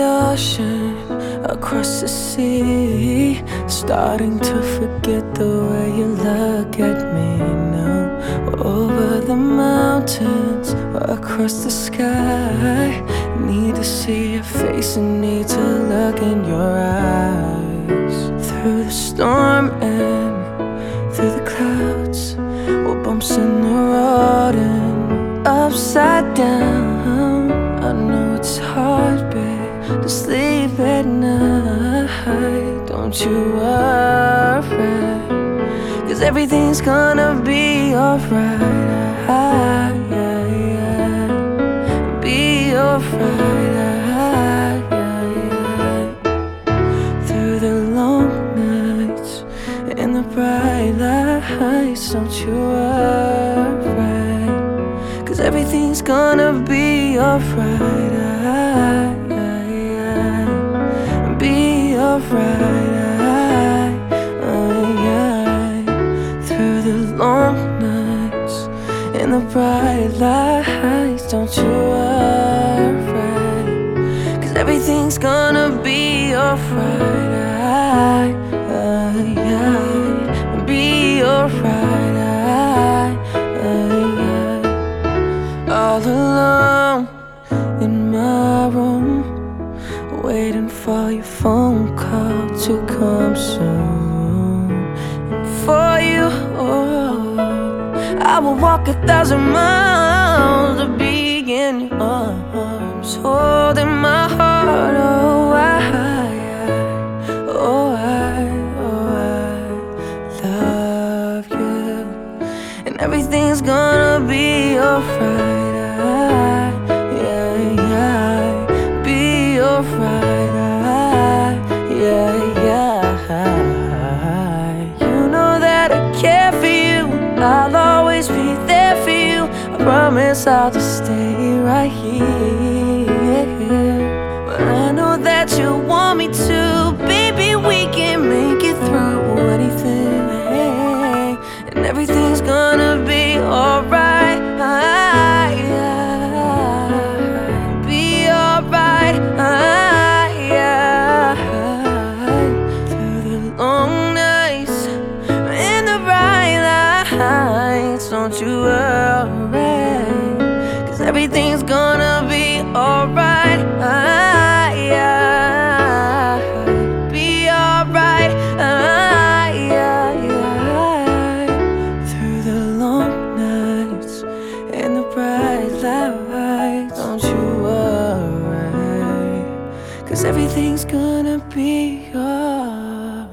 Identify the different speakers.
Speaker 1: ocean, across the sea. Starting to forget the way you look at me now. Over the mountains, across the sky. Need to see your face and need to look in your eyes. Through the storm and through the clouds, or bumps in the road and upside down. Night. Don't you worry, cause everything's gonna be alright. Ah, yeah, yeah. Be alright. Ah, yeah. Through the long nights and the bright lights, don't you worry. Cause everything's gonna be alright. Ah, Alright. Through the long nights and the bright lights, don't you worry. Cause everything's gonna be alright. Be alright. All alone in my room, waiting for your phone call to come soon. And for you, I will walk a thousand miles to be in your arms, holding my heart. Oh, I, oh, I, oh, I love you, and everything's gonna be alright. Always be there for you. I promise I'll just stay right here. But I know that you want me to. Don't you worry. Cause everything's gonna be alright. Ah, be alright. Ah, Through the long nights and the bright lights, don't you worry. Cause everything's gonna be alright.